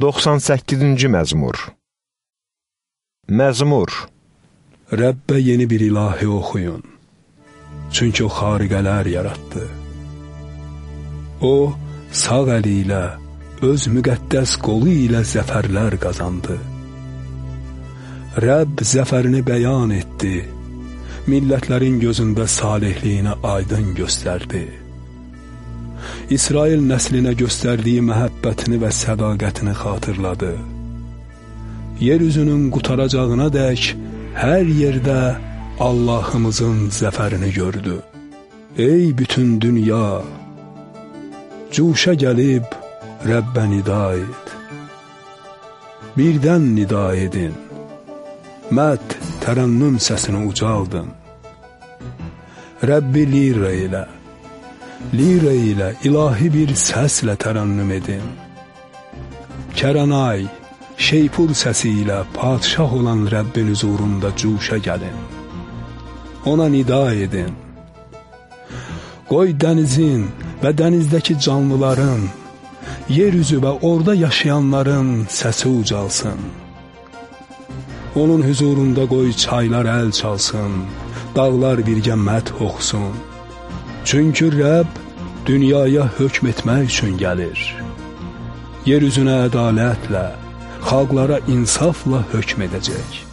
98-ci məzmur Məzmur Rəbbə yeni bir ilahi oxuyun, çünki o xariqələr yaratdı. O, sağ əli ilə, öz müqəddəs qolu ilə zəfərlər qazandı. Rəbb zəfərini bəyan etdi, millətlərin gözündə salihliyini aydın göstərdi. İsrail nəslinə göstərdiyi məhəbbətini və sədaqətini xatırladı. Yer üzünün qutaracağına dək hər yerdə Allahımızın zəfərini gördü. Ey bütün dünya, cuşa gəlib Rəbbə nida et. Birdən nida edin, məd tərənnüm səsini ucaldın. Rəbbi lirə ilə, lirə ilə ilahi bir səslə tərənnüm edin. Kəranay, şeypur səsi ilə padişah olan Rəbbin huzurunda cuşa gəlin. Ona nida edin. Qoy dənizin və dənizdəki canlıların, yer üzü və orada yaşayanların səsi ucalsın. Onun huzurunda qoy çaylar əl çalsın, dağlar birgə məd oxusun. Çünki Rəbb dünyaya hökm etmək üçün gəlir. Yer üzünə ədalətlə, xalqlara insafla hökm edəcək.